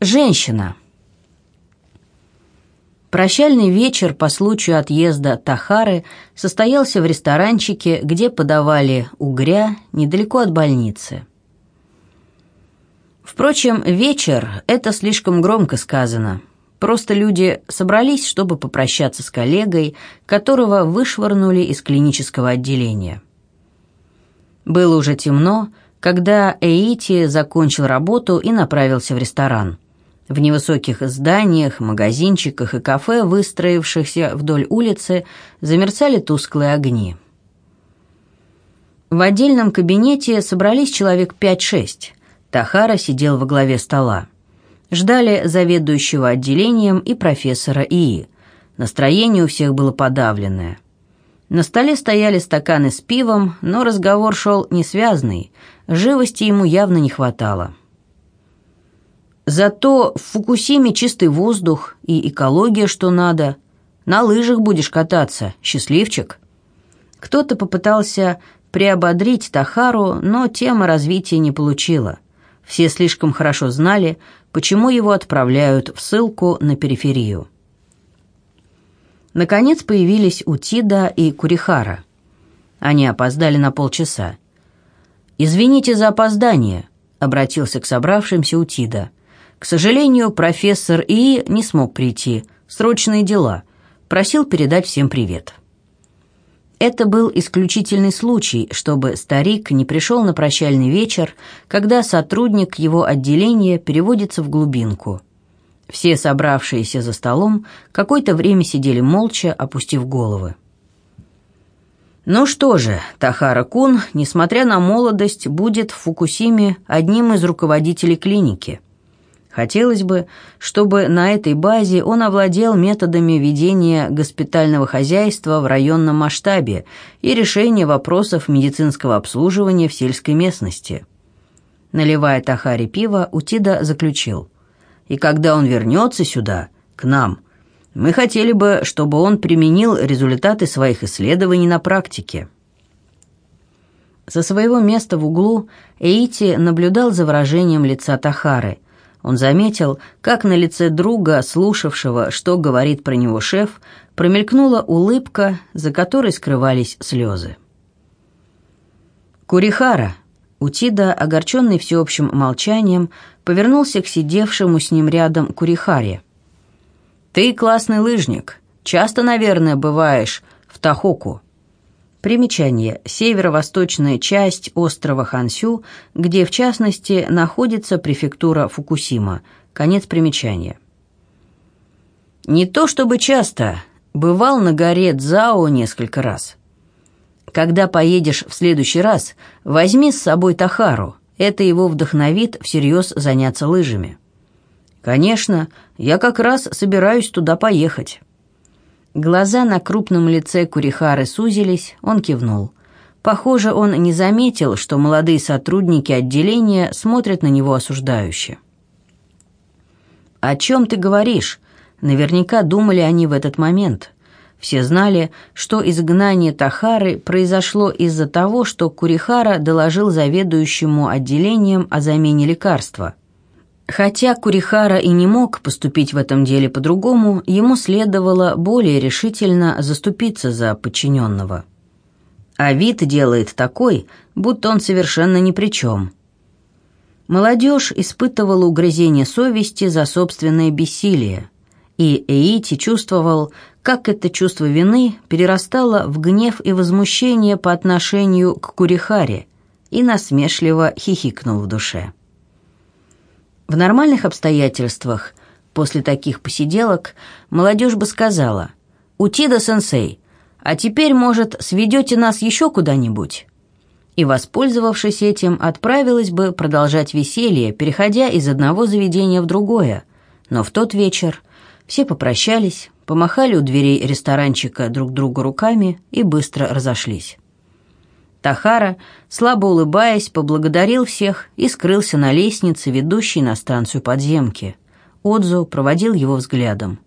Женщина. Прощальный вечер по случаю отъезда Тахары состоялся в ресторанчике, где подавали угря недалеко от больницы. Впрочем, вечер – это слишком громко сказано. Просто люди собрались, чтобы попрощаться с коллегой, которого вышвырнули из клинического отделения. Было уже темно, когда Эйти закончил работу и направился в ресторан. В невысоких зданиях, магазинчиках и кафе, выстроившихся вдоль улицы, замерцали тусклые огни. В отдельном кабинете собрались человек 5-6. Тахара сидел во главе стола. Ждали заведующего отделением и профессора ИИ. Настроение у всех было подавленное. На столе стояли стаканы с пивом, но разговор шел несвязный, живости ему явно не хватало. Зато в Фукусиме чистый воздух и экология, что надо. На лыжах будешь кататься, счастливчик. Кто-то попытался приободрить Тахару, но тема развития не получила. Все слишком хорошо знали, почему его отправляют в ссылку на периферию. Наконец появились Утида и Курихара. Они опоздали на полчаса. «Извините за опоздание», — обратился к собравшимся Утида. К сожалению, профессор И не смог прийти. Срочные дела. Просил передать всем привет. Это был исключительный случай, чтобы старик не пришел на прощальный вечер, когда сотрудник его отделения переводится в глубинку. Все собравшиеся за столом какое-то время сидели молча, опустив головы. Ну что же, Тахара Кун, несмотря на молодость, будет в Фукусиме одним из руководителей клиники – Хотелось бы, чтобы на этой базе он овладел методами ведения госпитального хозяйства в районном масштабе и решения вопросов медицинского обслуживания в сельской местности. Наливая Тахари пиво, Утида заключил. «И когда он вернется сюда, к нам, мы хотели бы, чтобы он применил результаты своих исследований на практике». Со своего места в углу Эйти наблюдал за выражением лица Тахары – он заметил, как на лице друга, слушавшего, что говорит про него шеф, промелькнула улыбка, за которой скрывались слезы. Курихара, Утида, огорченный всеобщим молчанием, повернулся к сидевшему с ним рядом Курихаре. «Ты классный лыжник. Часто, наверное, бываешь в Тахоку». Примечание. Северо-восточная часть острова Хансю, где, в частности, находится префектура Фукусима. Конец примечания. Не то чтобы часто. Бывал на горе Цзао несколько раз. Когда поедешь в следующий раз, возьми с собой Тахару. Это его вдохновит всерьез заняться лыжами. Конечно, я как раз собираюсь туда поехать. Глаза на крупном лице Курихары сузились, он кивнул. Похоже, он не заметил, что молодые сотрудники отделения смотрят на него осуждающе. «О чем ты говоришь?» Наверняка думали они в этот момент. Все знали, что изгнание Тахары произошло из-за того, что Курихара доложил заведующему отделением о замене лекарства – Хотя Курихара и не мог поступить в этом деле по-другому, ему следовало более решительно заступиться за подчиненного. А вид делает такой, будто он совершенно ни при чем. Молодежь испытывала угрызение совести за собственное бессилие, и Эйти чувствовал, как это чувство вины перерастало в гнев и возмущение по отношению к Курихаре, и насмешливо хихикнул в душе. В нормальных обстоятельствах, после таких посиделок, молодежь бы сказала «Утида-сенсей, а теперь, может, сведете нас еще куда-нибудь?» И, воспользовавшись этим, отправилась бы продолжать веселье, переходя из одного заведения в другое. Но в тот вечер все попрощались, помахали у дверей ресторанчика друг другу руками и быстро разошлись. Тахара, слабо улыбаясь, поблагодарил всех и скрылся на лестнице, ведущей на станцию подземки. Отзу проводил его взглядом.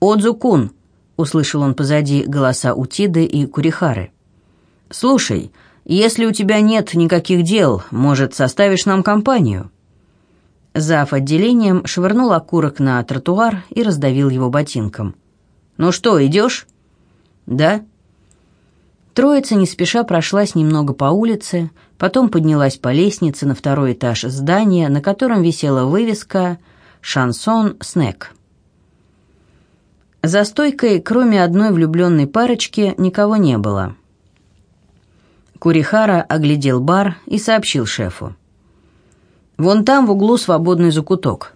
«Отзу-кун!» — услышал он позади голоса Утиды и Курихары. «Слушай, если у тебя нет никаких дел, может, составишь нам компанию?» Зав. отделением швырнул окурок на тротуар и раздавил его ботинком. «Ну что, идешь?» «Да». Троица не спеша прошлась немного по улице, потом поднялась по лестнице на второй этаж здания, на котором висела вывеска «Шансон Снэк». За стойкой, кроме одной влюбленной парочки, никого не было. Курихара оглядел бар и сообщил шефу. «Вон там в углу свободный закуток».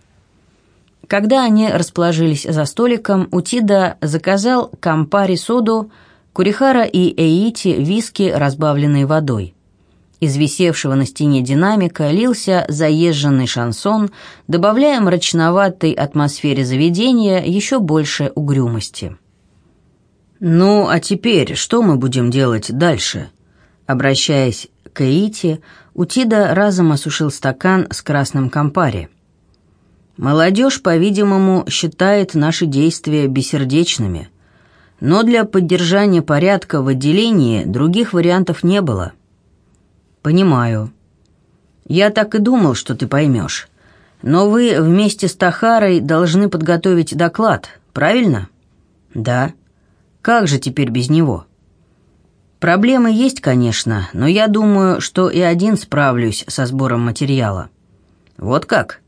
Когда они расположились за столиком, Утида заказал кампари соду, Курихара и Эити виски, разбавленные водой. Из висевшего на стене динамика лился заезженный шансон, добавляя мрачноватой атмосфере заведения еще больше угрюмости. «Ну, а теперь что мы будем делать дальше?» Обращаясь к Эити, Утида разом осушил стакан с красным компари. «Молодежь, по-видимому, считает наши действия бессердечными, но для поддержания порядка в отделении других вариантов не было». «Понимаю. Я так и думал, что ты поймешь. Но вы вместе с Тахарой должны подготовить доклад, правильно?» «Да. Как же теперь без него?» «Проблемы есть, конечно, но я думаю, что и один справлюсь со сбором материала». «Вот как?»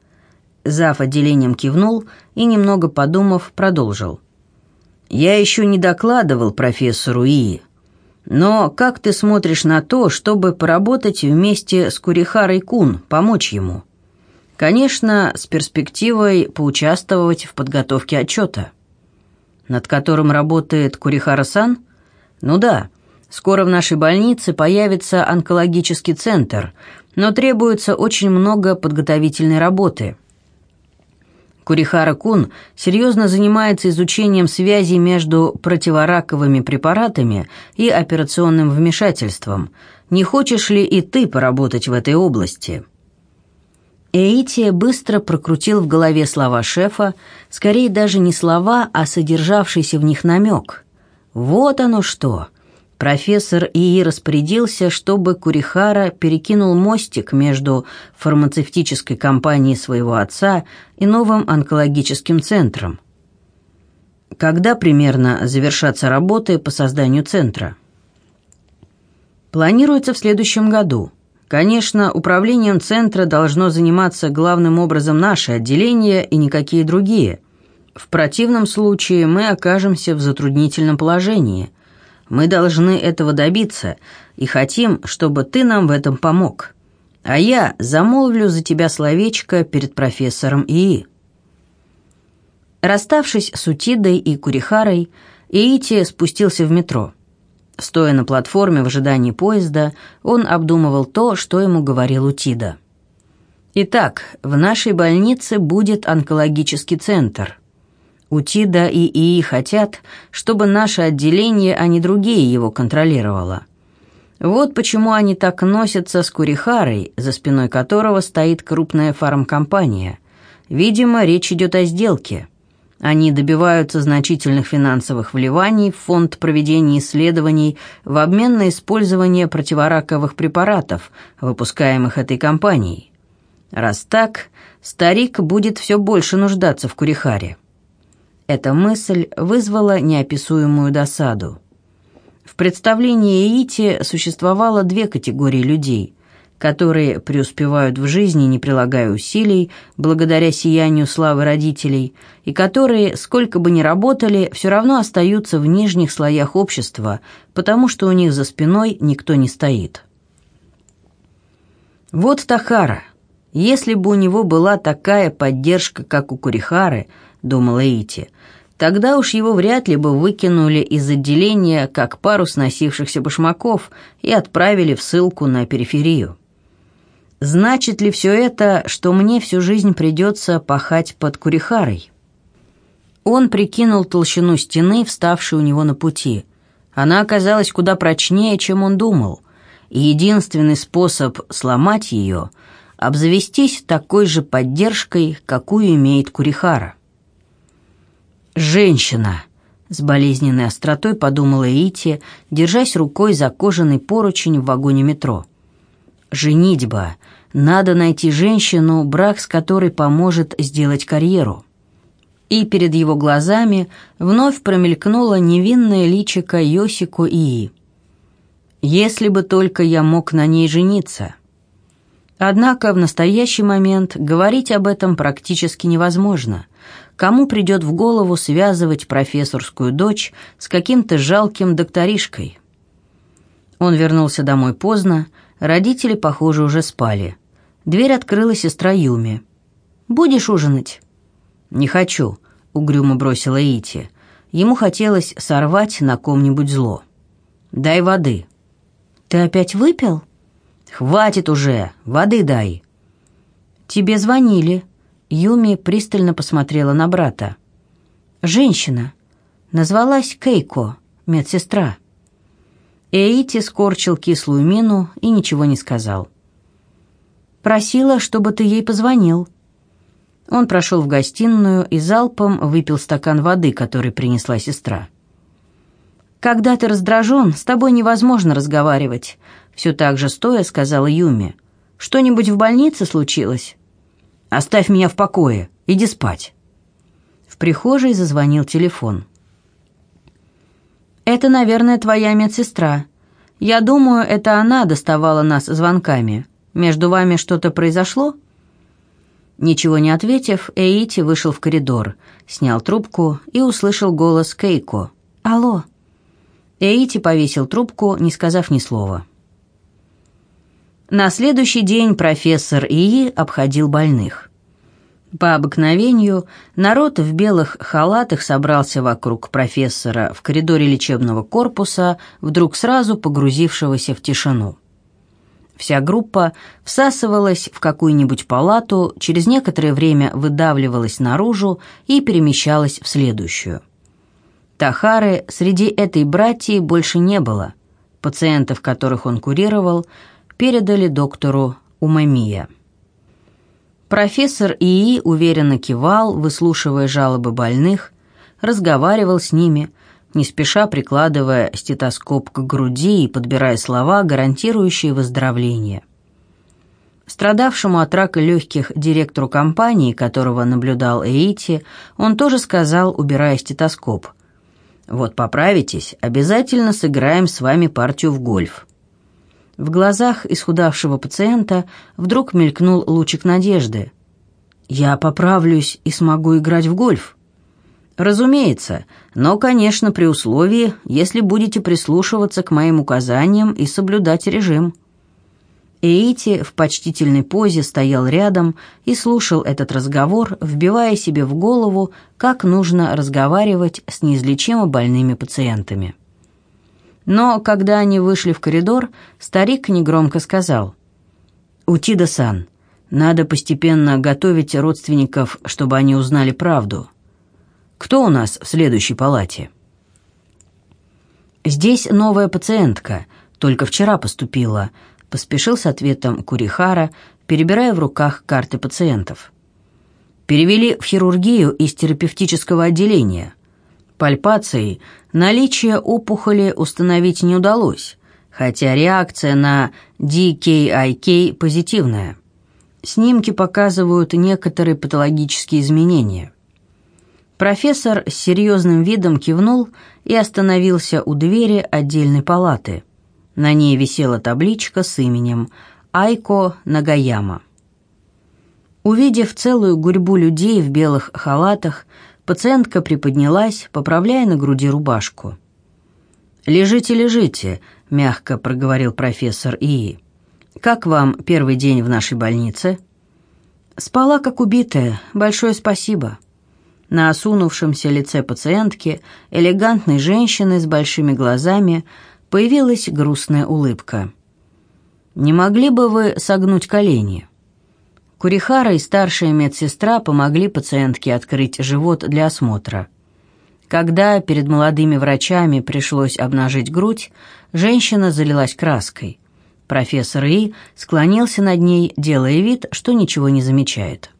Зав. отделением кивнул и, немного подумав, продолжил. «Я еще не докладывал профессору Ии, но как ты смотришь на то, чтобы поработать вместе с Курихарой Кун, помочь ему? Конечно, с перспективой поучаствовать в подготовке отчета. Над которым работает Курихара-сан? Ну да, скоро в нашей больнице появится онкологический центр, но требуется очень много подготовительной работы – Курихара Кун серьезно занимается изучением связи между противораковыми препаратами и операционным вмешательством. Не хочешь ли и ты поработать в этой области?» Эйти быстро прокрутил в голове слова шефа, скорее даже не слова, а содержавшийся в них намек. «Вот оно что!» Профессор Ии распорядился, чтобы Курихара перекинул мостик между фармацевтической компанией своего отца и новым онкологическим центром. Когда примерно завершатся работы по созданию центра? Планируется в следующем году. Конечно, управлением центра должно заниматься главным образом наше отделение и никакие другие. В противном случае мы окажемся в затруднительном положении – мы должны этого добиться и хотим, чтобы ты нам в этом помог. А я замолвлю за тебя словечко перед профессором ИИ». Расставшись с Утидой и Курихарой, Иити спустился в метро. Стоя на платформе в ожидании поезда, он обдумывал то, что ему говорил Утида. «Итак, в нашей больнице будет онкологический центр. Утида и ИИ хотят, чтобы наше отделение, а не другие его контролировало. Вот почему они так носятся с Курихарой, за спиной которого стоит крупная фармкомпания. Видимо, речь идет о сделке. Они добиваются значительных финансовых вливаний в фонд проведения исследований в обмен на использование противораковых препаратов, выпускаемых этой компанией. Раз так, старик будет все больше нуждаться в Курихаре. Эта мысль вызвала неописуемую досаду. В представлении Ити существовало две категории людей, которые преуспевают в жизни, не прилагая усилий, благодаря сиянию славы родителей, и которые, сколько бы ни работали, все равно остаются в нижних слоях общества, потому что у них за спиной никто не стоит. Вот Тахара. Если бы у него была такая поддержка, как у Курихары – думала Ити, тогда уж его вряд ли бы выкинули из отделения, как пару сносившихся башмаков, и отправили в ссылку на периферию. Значит ли все это, что мне всю жизнь придется пахать под Курихарой? Он прикинул толщину стены, вставшей у него на пути. Она оказалась куда прочнее, чем он думал, и единственный способ сломать ее — обзавестись такой же поддержкой, какую имеет Курихара. «Женщина!» — с болезненной остротой подумала Ити, держась рукой за кожаный поручень в вагоне метро. «Женитьба! Надо найти женщину, брак с которой поможет сделать карьеру. И перед его глазами вновь промелькнуло невинное личико Йосико Ии. «Если бы только я мог на ней жениться». Однако в настоящий момент говорить об этом практически невозможно. Кому придет в голову связывать профессорскую дочь с каким-то жалким докторишкой? Он вернулся домой поздно, родители, похоже, уже спали. Дверь открыла сестра Юми. «Будешь ужинать?» «Не хочу», — угрюмо бросила Ити. Ему хотелось сорвать на ком-нибудь зло. «Дай воды». «Ты опять выпил?» «Хватит уже! Воды дай!» «Тебе звонили». Юми пристально посмотрела на брата. «Женщина. Назвалась Кейко, медсестра». Эйти скорчил кислую мину и ничего не сказал. «Просила, чтобы ты ей позвонил». Он прошел в гостиную и залпом выпил стакан воды, который принесла сестра. «Когда ты раздражен, с тобой невозможно разговаривать», — все так же стоя сказала Юми. «Что-нибудь в больнице случилось?» «Оставь меня в покое, иди спать». В прихожей зазвонил телефон. «Это, наверное, твоя медсестра. Я думаю, это она доставала нас звонками. Между вами что-то произошло?» Ничего не ответив, Эйти вышел в коридор, снял трубку и услышал голос Кейко. «Алло». Эйти повесил трубку, не сказав ни слова. На следующий день профессор Ии обходил больных. По обыкновению народ в белых халатах собрался вокруг профессора в коридоре лечебного корпуса, вдруг сразу погрузившегося в тишину. Вся группа всасывалась в какую-нибудь палату, через некоторое время выдавливалась наружу и перемещалась в следующую. Тахары среди этой братьи больше не было. Пациентов, которых он курировал, передали доктору Умамия. Профессор ИИ уверенно кивал, выслушивая жалобы больных, разговаривал с ними, не спеша прикладывая стетоскоп к груди и подбирая слова, гарантирующие выздоровление. Страдавшему от рака легких директору компании, которого наблюдал Эйти, он тоже сказал, убирая стетоскоп – вот поправитесь, обязательно сыграем с вами партию в гольф». В глазах исхудавшего пациента вдруг мелькнул лучик надежды. «Я поправлюсь и смогу играть в гольф». «Разумеется, но, конечно, при условии, если будете прислушиваться к моим указаниям и соблюдать режим». Эйти в почтительной позе стоял рядом и слушал этот разговор, вбивая себе в голову, как нужно разговаривать с неизлечимо больными пациентами. Но когда они вышли в коридор, старик негромко сказал «Утида-сан, надо постепенно готовить родственников, чтобы они узнали правду. Кто у нас в следующей палате?» «Здесь новая пациентка, только вчера поступила», поспешил с ответом Курихара, перебирая в руках карты пациентов. Перевели в хирургию из терапевтического отделения. Пальпацией наличие опухоли установить не удалось, хотя реакция на DKIK позитивная. Снимки показывают некоторые патологические изменения. Профессор с серьезным видом кивнул и остановился у двери отдельной палаты – на ней висела табличка с именем Айко Нагаяма. Увидев целую гурьбу людей в белых халатах, пациентка приподнялась, поправляя на груди рубашку. «Лежите, лежите», — мягко проговорил профессор Ии. «Как вам первый день в нашей больнице?» «Спала, как убитая. Большое спасибо». На осунувшемся лице пациентки, элегантной женщины с большими глазами, появилась грустная улыбка. «Не могли бы вы согнуть колени?» Курихара и старшая медсестра помогли пациентке открыть живот для осмотра. Когда перед молодыми врачами пришлось обнажить грудь, женщина залилась краской. Профессор И склонился над ней, делая вид, что ничего не замечает.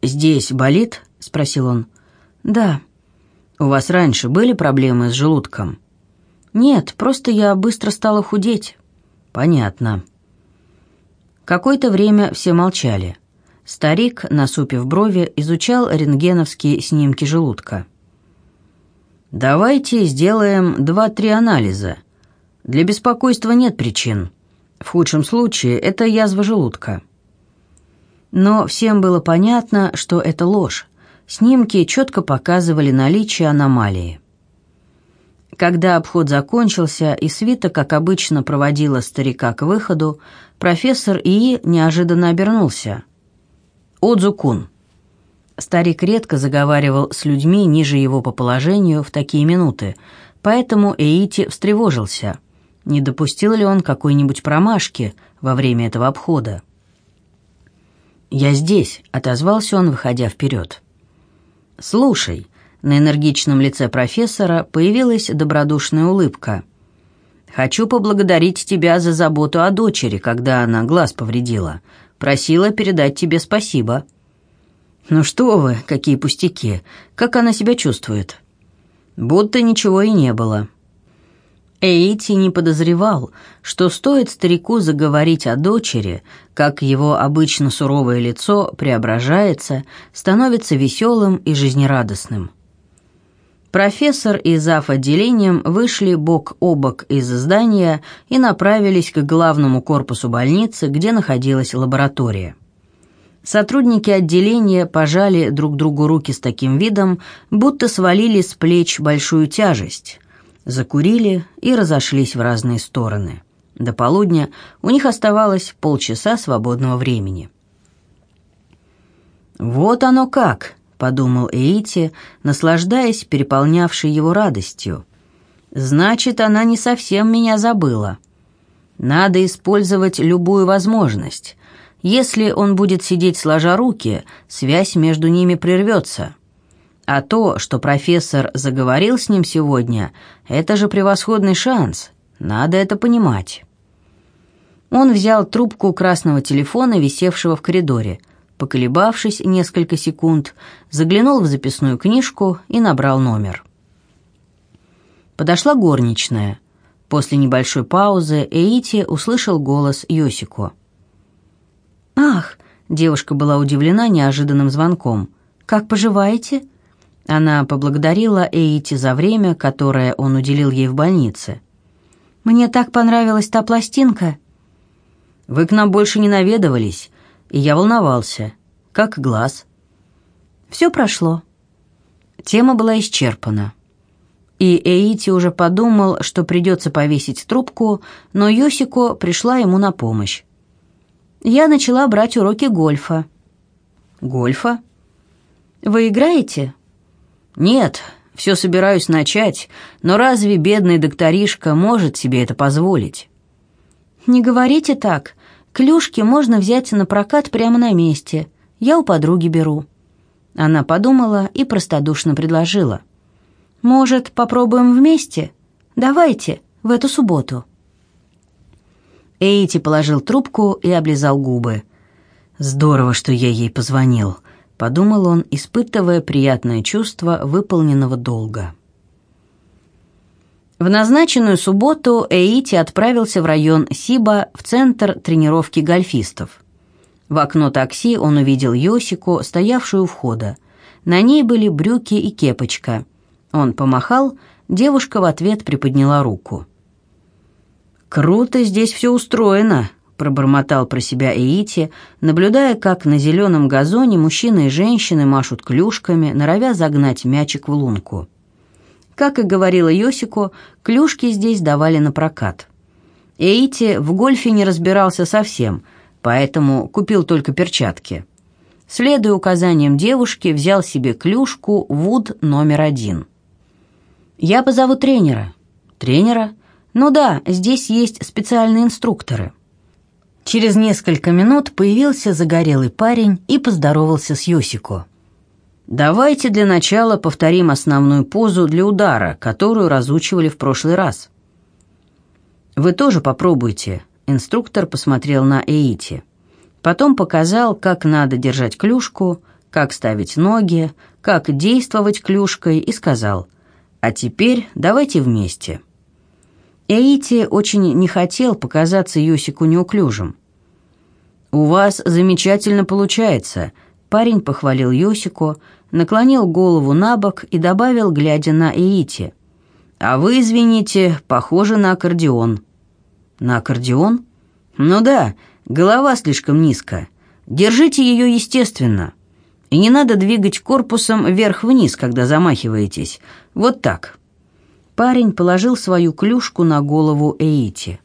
«Здесь болит?» — спросил он. «Да». «У вас раньше были проблемы с желудком?» «Нет, просто я быстро стала худеть». «Понятно». Какое-то время все молчали. Старик, насупив брови, изучал рентгеновские снимки желудка. «Давайте сделаем два-три анализа. Для беспокойства нет причин. В худшем случае это язва желудка». Но всем было понятно, что это ложь. Снимки четко показывали наличие аномалии. Когда обход закончился и свита, как обычно, проводила старика к выходу, профессор Ии неожиданно обернулся. «Отзукун». Старик редко заговаривал с людьми ниже его по положению в такие минуты, поэтому Эйти встревожился. Не допустил ли он какой-нибудь промашки во время этого обхода? «Я здесь», — отозвался он, выходя вперед. «Слушай», на энергичном лице профессора появилась добродушная улыбка. «Хочу поблагодарить тебя за заботу о дочери, когда она глаз повредила. Просила передать тебе спасибо». «Ну что вы, какие пустяки! Как она себя чувствует?» «Будто ничего и не было». Эйти не подозревал, что стоит старику заговорить о дочери, как его обычно суровое лицо преображается, становится веселым и жизнерадостным. Профессор и зав. отделением вышли бок о бок из здания и направились к главному корпусу больницы, где находилась лаборатория. Сотрудники отделения пожали друг другу руки с таким видом, будто свалили с плеч большую тяжесть. Закурили и разошлись в разные стороны. До полудня у них оставалось полчаса свободного времени. «Вот оно как!» — подумал Эйти, наслаждаясь переполнявшей его радостью. «Значит, она не совсем меня забыла. Надо использовать любую возможность. Если он будет сидеть сложа руки, связь между ними прервется. А то, что профессор заговорил с ним сегодня, это же превосходный шанс. Надо это понимать». Он взял трубку красного телефона, висевшего в коридоре — поколебавшись несколько секунд, заглянул в записную книжку и набрал номер. Подошла горничная. После небольшой паузы Эйти услышал голос Йосико. «Ах!» — девушка была удивлена неожиданным звонком. «Как поживаете?» Она поблагодарила Эйти за время, которое он уделил ей в больнице. «Мне так понравилась та пластинка». «Вы к нам больше не наведывались и я волновался. Как глаз. Все прошло. Тема была исчерпана. И Эйти уже подумал, что придется повесить трубку, но Йосико пришла ему на помощь. Я начала брать уроки гольфа. Гольфа? Вы играете? Нет, все собираюсь начать, но разве бедный докторишка может себе это позволить? Не говорите так. Клюшки можно взять на прокат прямо на месте. Я у подруги беру». Она подумала и простодушно предложила. «Может, попробуем вместе? Давайте, в эту субботу». Эйти положил трубку и облизал губы. «Здорово, что я ей позвонил», — подумал он, испытывая приятное чувство выполненного долга. В назначенную субботу Эйти отправился в район Сиба в центр тренировки гольфистов. В окно такси он увидел Йосику, стоявшую у входа. На ней были брюки и кепочка. Он помахал, девушка в ответ приподняла руку. «Круто здесь все устроено», — пробормотал про себя Эйти, наблюдая, как на зеленом газоне мужчины и женщины машут клюшками, норовя загнать мячик в лунку. Как и говорила Йосико, клюшки здесь давали на прокат. Эйти в гольфе не разбирался совсем, поэтому купил только перчатки. Следуя указаниям девушки, взял себе клюшку Вуд номер один. «Я позову тренера». «Тренера?» «Ну да, здесь есть специальные инструкторы». Через несколько минут появился загорелый парень и поздоровался с Йосико. Давайте для начала повторим основную позу для удара, которую разучивали в прошлый раз. Вы тоже попробуйте. Инструктор посмотрел на Эйти. Потом показал, как надо держать клюшку, как ставить ноги, как действовать клюшкой и сказал: "А теперь давайте вместе". Эйти очень не хотел показаться Йосику неуклюжим. «У вас замечательно получается», — парень похвалил Йосико, наклонил голову на бок и добавил, глядя на Эити. «А вы, извините, похожи на аккордеон». «На аккордеон?» «Ну да, голова слишком низко. Держите ее естественно. И не надо двигать корпусом вверх-вниз, когда замахиваетесь. Вот так». Парень положил свою клюшку на голову Эити.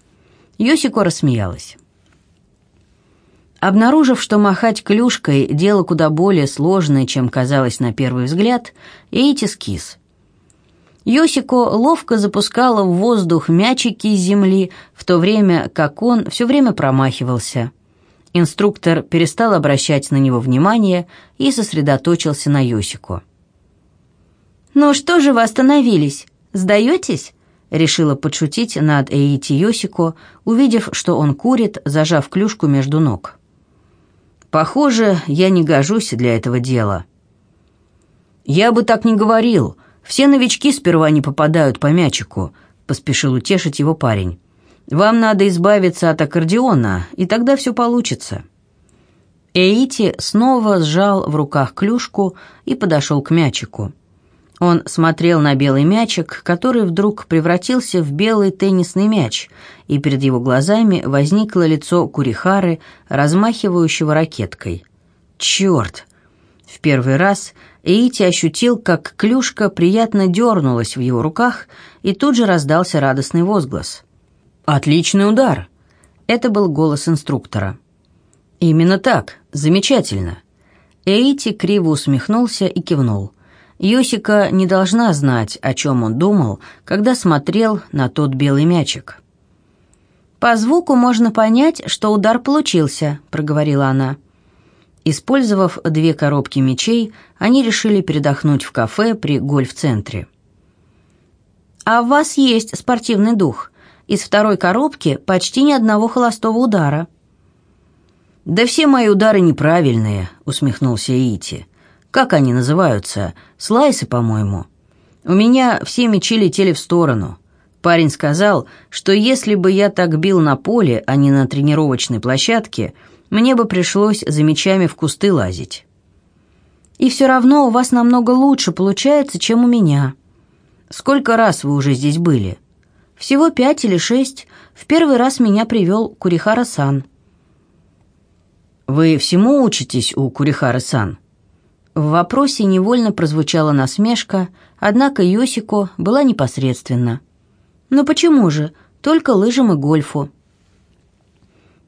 Йосико рассмеялась. Обнаружив, что махать клюшкой – дело куда более сложное, чем казалось на первый взгляд, Эйти скис. Йосико ловко запускала в воздух мячики из земли, в то время как он все время промахивался. Инструктор перестал обращать на него внимание и сосредоточился на Йосико. «Ну что же вы остановились? Сдаетесь?» решила подшутить над Эйти Йосико, увидев, что он курит, зажав клюшку между ног. Похоже, я не гожусь для этого дела. Я бы так не говорил. Все новички сперва не попадают по мячику, поспешил утешить его парень. Вам надо избавиться от аккордеона, и тогда все получится. Эйти снова сжал в руках клюшку и подошел к мячику. Он смотрел на белый мячик, который вдруг превратился в белый теннисный мяч, и перед его глазами возникло лицо Курихары, размахивающего ракеткой. «Черт!» В первый раз Эйти ощутил, как клюшка приятно дернулась в его руках, и тут же раздался радостный возглас. «Отличный удар!» Это был голос инструктора. «Именно так. Замечательно!» Эйти криво усмехнулся и кивнул – Йосика не должна знать, о чем он думал, когда смотрел на тот белый мячик. «По звуку можно понять, что удар получился», — проговорила она. Использовав две коробки мячей, они решили передохнуть в кафе при гольф-центре. «А в вас есть спортивный дух. Из второй коробки почти ни одного холостого удара». «Да все мои удары неправильные», — усмехнулся Ити. Как они называются? Слайсы, по-моему. У меня все мечи летели в сторону. Парень сказал, что если бы я так бил на поле, а не на тренировочной площадке, мне бы пришлось за мечами в кусты лазить. И все равно у вас намного лучше получается, чем у меня. Сколько раз вы уже здесь были? Всего пять или шесть. В первый раз меня привел Курихара-сан. Вы всему учитесь у Курихары-сан? В вопросе невольно прозвучала насмешка, однако Йосико была непосредственна. «Но почему же? Только лыжам и гольфу».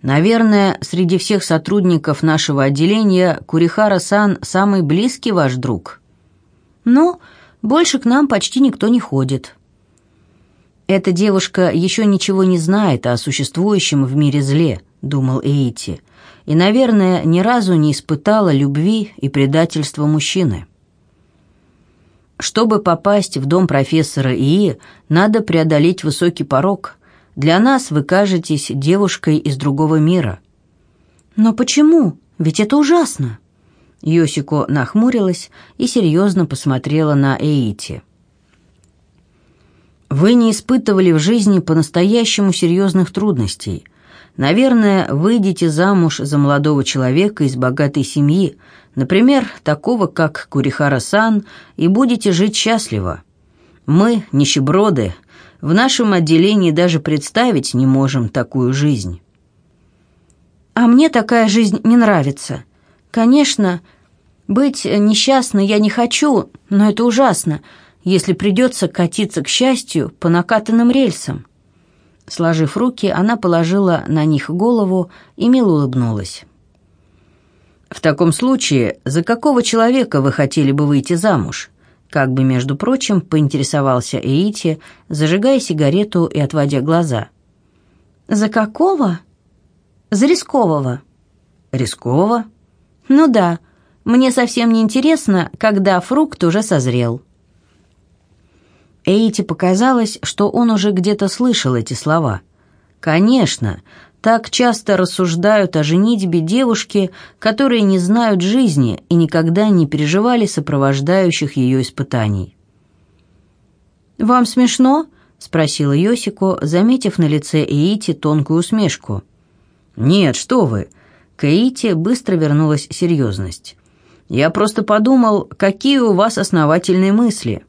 «Наверное, среди всех сотрудников нашего отделения Курихара-сан самый близкий ваш друг». «Ну, больше к нам почти никто не ходит». «Эта девушка еще ничего не знает о существующем в мире зле», — думал Эйти и, наверное, ни разу не испытала любви и предательства мужчины. Чтобы попасть в дом профессора ИИ, надо преодолеть высокий порог. Для нас вы кажетесь девушкой из другого мира. Но почему? Ведь это ужасно. Йосико нахмурилась и серьезно посмотрела на Эйти. Вы не испытывали в жизни по-настоящему серьезных трудностей. Наверное, выйдете замуж за молодого человека из богатой семьи, например, такого, как Курихара-сан, и будете жить счастливо. Мы, нищеброды, в нашем отделении даже представить не можем такую жизнь. А мне такая жизнь не нравится. Конечно, быть несчастной я не хочу, но это ужасно, если придется катиться к счастью по накатанным рельсам. Сложив руки, она положила на них голову и мило улыбнулась. «В таком случае, за какого человека вы хотели бы выйти замуж?» Как бы, между прочим, поинтересовался Эйти, зажигая сигарету и отводя глаза. «За какого?» «За рискового». «Рискового?» «Ну да, мне совсем не интересно, когда фрукт уже созрел». Эйти показалось, что он уже где-то слышал эти слова. «Конечно, так часто рассуждают о женитьбе девушки, которые не знают жизни и никогда не переживали сопровождающих ее испытаний». «Вам смешно?» — спросила Йосико, заметив на лице Эйти тонкую усмешку. «Нет, что вы. К Эйте быстро вернулась серьезность. «Я просто подумал, какие у вас основательные мысли».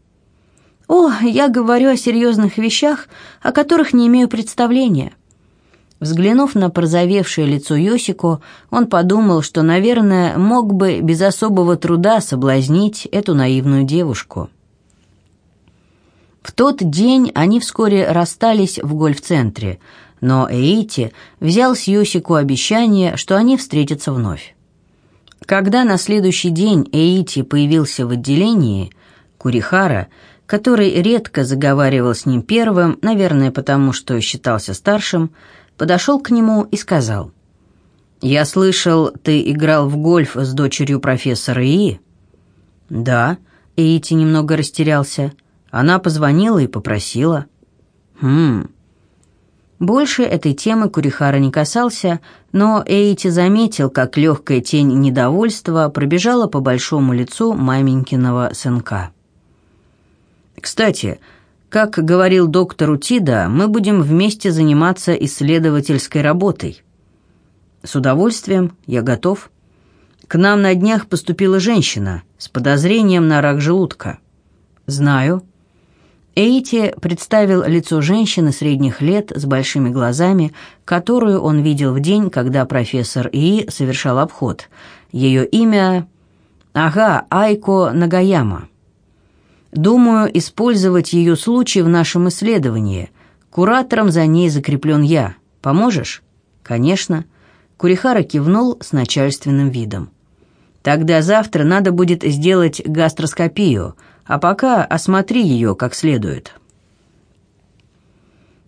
«О, я говорю о серьезных вещах, о которых не имею представления». Взглянув на прозовевшее лицо Йосико, он подумал, что, наверное, мог бы без особого труда соблазнить эту наивную девушку. В тот день они вскоре расстались в гольф-центре, но Эйти взял с Йосику обещание, что они встретятся вновь. Когда на следующий день Эйти появился в отделении, Курихара, который редко заговаривал с ним первым, наверное, потому что считался старшим, подошел к нему и сказал, «Я слышал, ты играл в гольф с дочерью профессора И?» «Да», — Эйти немного растерялся. Она позвонила и попросила. «Хм...» Больше этой темы Курихара не касался, но Эйти заметил, как легкая тень недовольства пробежала по большому лицу маменькиного сынка. «Кстати, как говорил доктор Утида, мы будем вместе заниматься исследовательской работой. С удовольствием, я готов. К нам на днях поступила женщина с подозрением на рак желудка. Знаю. Эйти представил лицо женщины средних лет с большими глазами, которую он видел в день, когда профессор И совершал обход. Ее имя... Ага, Айко Нагаяма. Думаю, использовать ее случай в нашем исследовании. Куратором за ней закреплен я. Поможешь? Конечно. Курихара кивнул с начальственным видом. Тогда завтра надо будет сделать гастроскопию, а пока осмотри ее как следует.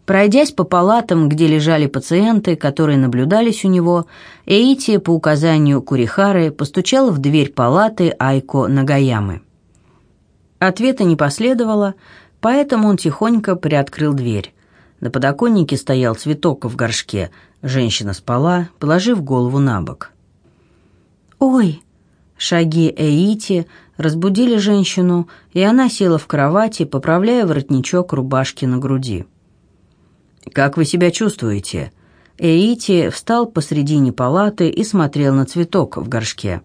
Пройдясь по палатам, где лежали пациенты, которые наблюдались у него, Эйти по указанию Курихары постучал в дверь палаты Айко Нагаямы. Ответа не последовало, поэтому он тихонько приоткрыл дверь. На подоконнике стоял цветок в горшке. Женщина спала, положив голову на бок. «Ой!» Шаги Эити разбудили женщину, и она села в кровати, поправляя воротничок рубашки на груди. «Как вы себя чувствуете?» Эити встал посредине палаты и смотрел на цветок в горшке.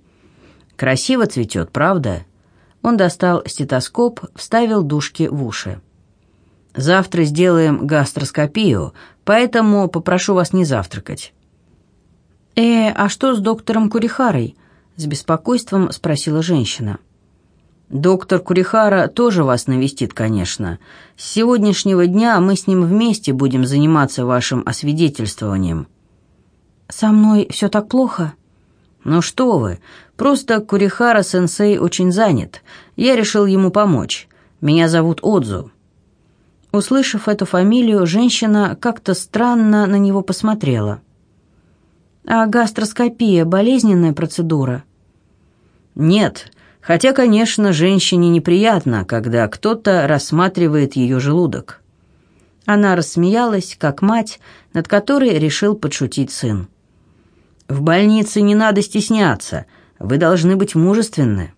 «Красиво цветет, правда?» Он достал стетоскоп, вставил дужки в уши. «Завтра сделаем гастроскопию, поэтому попрошу вас не завтракать». «Э, а что с доктором Курихарой?» — с беспокойством спросила женщина. «Доктор Курихара тоже вас навестит, конечно. С сегодняшнего дня мы с ним вместе будем заниматься вашим освидетельствованием». «Со мной все так плохо?» «Ну что вы, просто Курихара-сенсей очень занят. Я решил ему помочь. Меня зовут Отзу». Услышав эту фамилию, женщина как-то странно на него посмотрела. «А гастроскопия – болезненная процедура?» «Нет, хотя, конечно, женщине неприятно, когда кто-то рассматривает ее желудок». Она рассмеялась, как мать, над которой решил подшутить сын. В больнице не надо стесняться. Вы должны быть мужественны».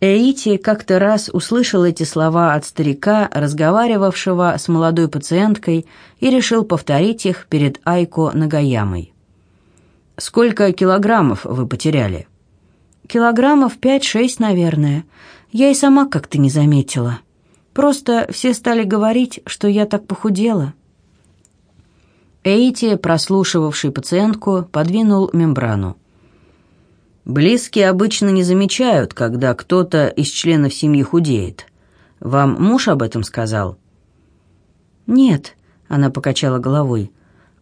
Эйти как-то раз услышал эти слова от старика, разговаривавшего с молодой пациенткой, и решил повторить их перед Айко Нагаямой. «Сколько килограммов вы потеряли?» «Килограммов пять-шесть, наверное. Я и сама как-то не заметила. Просто все стали говорить, что я так похудела». Эйти, прослушивавший пациентку, подвинул мембрану. «Близкие обычно не замечают, когда кто-то из членов семьи худеет. Вам муж об этом сказал?» «Нет», — она покачала головой.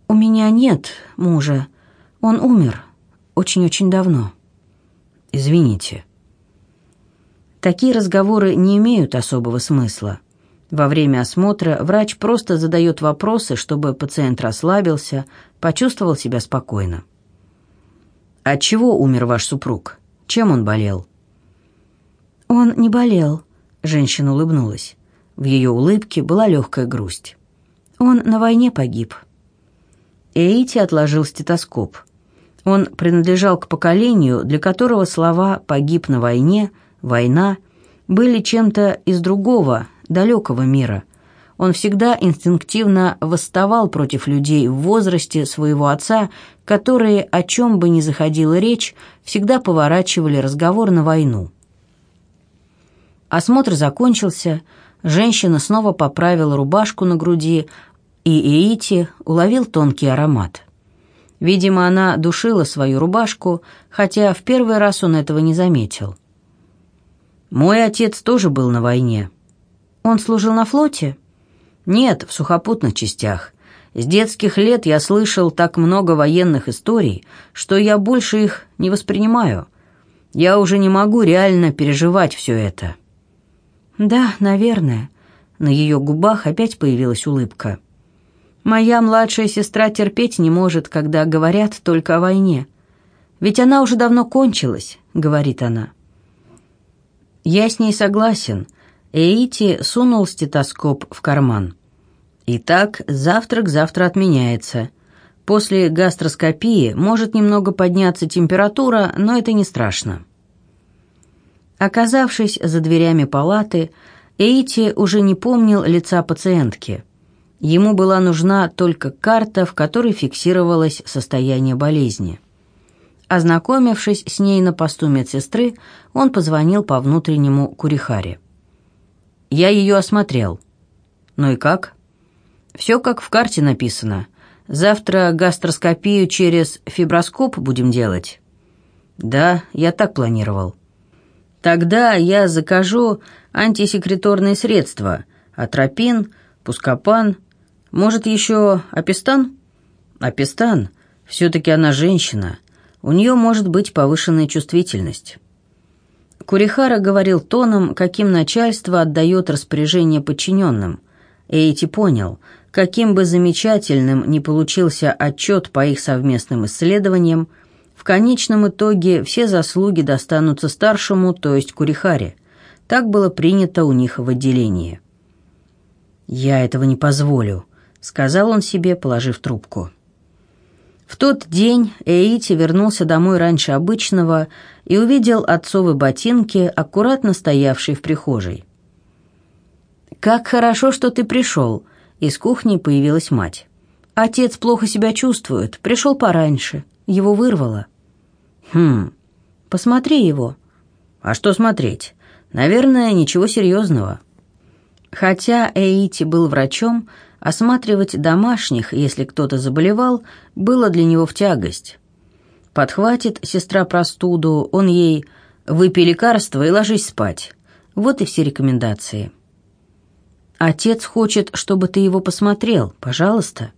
«У меня нет мужа. Он умер. Очень-очень давно». «Извините». Такие разговоры не имеют особого смысла. Во время осмотра врач просто задает вопросы, чтобы пациент расслабился, почувствовал себя спокойно. «От чего умер ваш супруг? Чем он болел?» «Он не болел», — женщина улыбнулась. В ее улыбке была легкая грусть. «Он на войне погиб». Эйти отложил стетоскоп. Он принадлежал к поколению, для которого слова «погиб на войне», «война» были чем-то из другого, далекого мира. Он всегда инстинктивно восставал против людей в возрасте своего отца, которые, о чем бы ни заходила речь, всегда поворачивали разговор на войну. Осмотр закончился, женщина снова поправила рубашку на груди, и Эити уловил тонкий аромат. Видимо, она душила свою рубашку, хотя в первый раз он этого не заметил. «Мой отец тоже был на войне». «Он служил на флоте?» «Нет, в сухопутных частях. С детских лет я слышал так много военных историй, что я больше их не воспринимаю. Я уже не могу реально переживать все это». «Да, наверное». На ее губах опять появилась улыбка. «Моя младшая сестра терпеть не может, когда говорят только о войне. Ведь она уже давно кончилась», — говорит она. «Я с ней согласен», Эйти сунул стетоскоп в карман. «Итак, завтрак завтра отменяется. После гастроскопии может немного подняться температура, но это не страшно». Оказавшись за дверями палаты, Эйти уже не помнил лица пациентки. Ему была нужна только карта, в которой фиксировалось состояние болезни. Ознакомившись с ней на посту медсестры, он позвонил по внутреннему курихаре. Я ее осмотрел. Ну и как? Все как в карте написано. Завтра гастроскопию через фиброскоп будем делать. Да, я так планировал. Тогда я закажу антисекреторные средства. Атропин, пускопан, может еще апистан? Апистан. Все-таки она женщина. У нее может быть повышенная чувствительность. Курихара говорил тоном, каким начальство отдает распоряжение подчиненным. Эйти понял, каким бы замечательным ни получился отчет по их совместным исследованиям, в конечном итоге все заслуги достанутся старшему, то есть Курихаре. Так было принято у них в отделении. «Я этого не позволю», — сказал он себе, положив трубку. В тот день Эйти вернулся домой раньше обычного и увидел отцовы ботинки, аккуратно стоявшие в прихожей. «Как хорошо, что ты пришел!» Из кухни появилась мать. «Отец плохо себя чувствует, пришел пораньше, его вырвало». «Хм, посмотри его». «А что смотреть? Наверное, ничего серьезного». Хотя Эйти был врачом, Осматривать домашних, если кто-то заболевал, было для него в тягость. Подхватит сестра простуду, он ей «выпей лекарство и ложись спать». Вот и все рекомендации. «Отец хочет, чтобы ты его посмотрел, пожалуйста».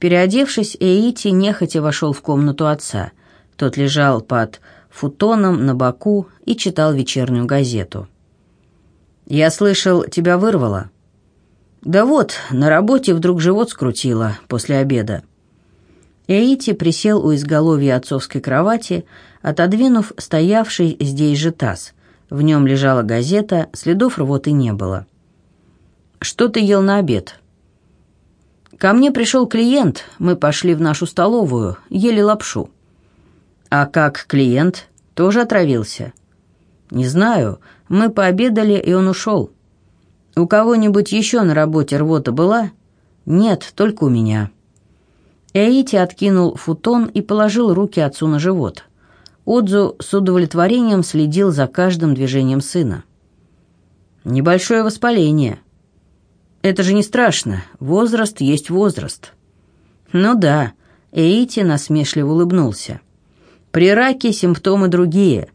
Переодевшись, Эйти нехотя вошел в комнату отца. Тот лежал под футоном на боку и читал вечернюю газету. «Я слышал, тебя вырвало». Да вот, на работе вдруг живот скрутило после обеда. Эйти присел у изголовья отцовской кровати, отодвинув стоявший здесь же таз. В нем лежала газета, следов рвоты не было. «Что ты ел на обед?» «Ко мне пришел клиент, мы пошли в нашу столовую, ели лапшу». «А как клиент? Тоже отравился?» «Не знаю, мы пообедали, и он ушел». «У кого-нибудь еще на работе рвота была?» «Нет, только у меня». Эйти откинул футон и положил руки отцу на живот. Отзу с удовлетворением следил за каждым движением сына. «Небольшое воспаление». «Это же не страшно. Возраст есть возраст». «Ну да», — Эйти насмешливо улыбнулся. «При раке симптомы другие.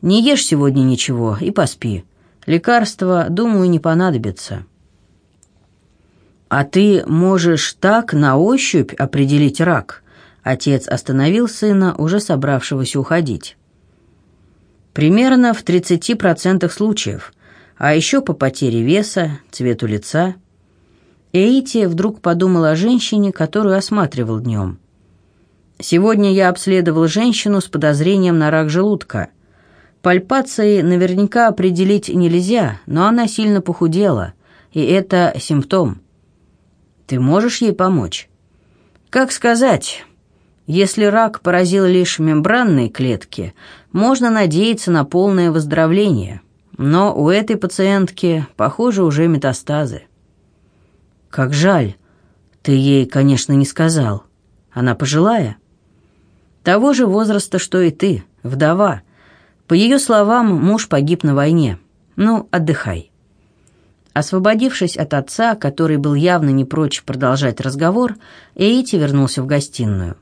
Не ешь сегодня ничего и поспи. Лекарства, думаю, не понадобится. А ты можешь так на ощупь определить рак? Отец остановил сына, уже собравшегося уходить. Примерно в 30% случаев, а еще по потере веса, цвету лица. Эйти вдруг подумал о женщине, которую осматривал днем. Сегодня я обследовал женщину с подозрением на рак желудка – Пальпацией наверняка определить нельзя, но она сильно похудела, и это симптом. Ты можешь ей помочь? Как сказать? Если рак поразил лишь мембранные клетки, можно надеяться на полное выздоровление. Но у этой пациентки, похоже, уже метастазы. «Как жаль. Ты ей, конечно, не сказал. Она пожилая?» «Того же возраста, что и ты, вдова. По ее словам, муж погиб на войне. Ну, отдыхай». Освободившись от отца, который был явно не прочь продолжать разговор, Эйти вернулся в гостиную.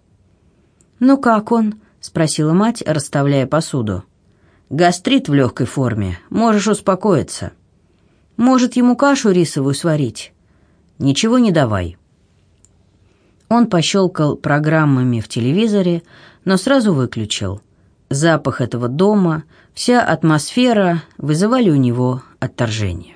«Ну как он?» — спросила мать, расставляя посуду. «Гастрит в легкой форме. Можешь успокоиться. Может, ему кашу рисовую сварить?» «Ничего не давай». Он пощелкал программами в телевизоре, но сразу выключил. Запах этого дома, вся атмосфера вызывали у него отторжение.